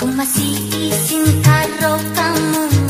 Kung masiki sin taro kamu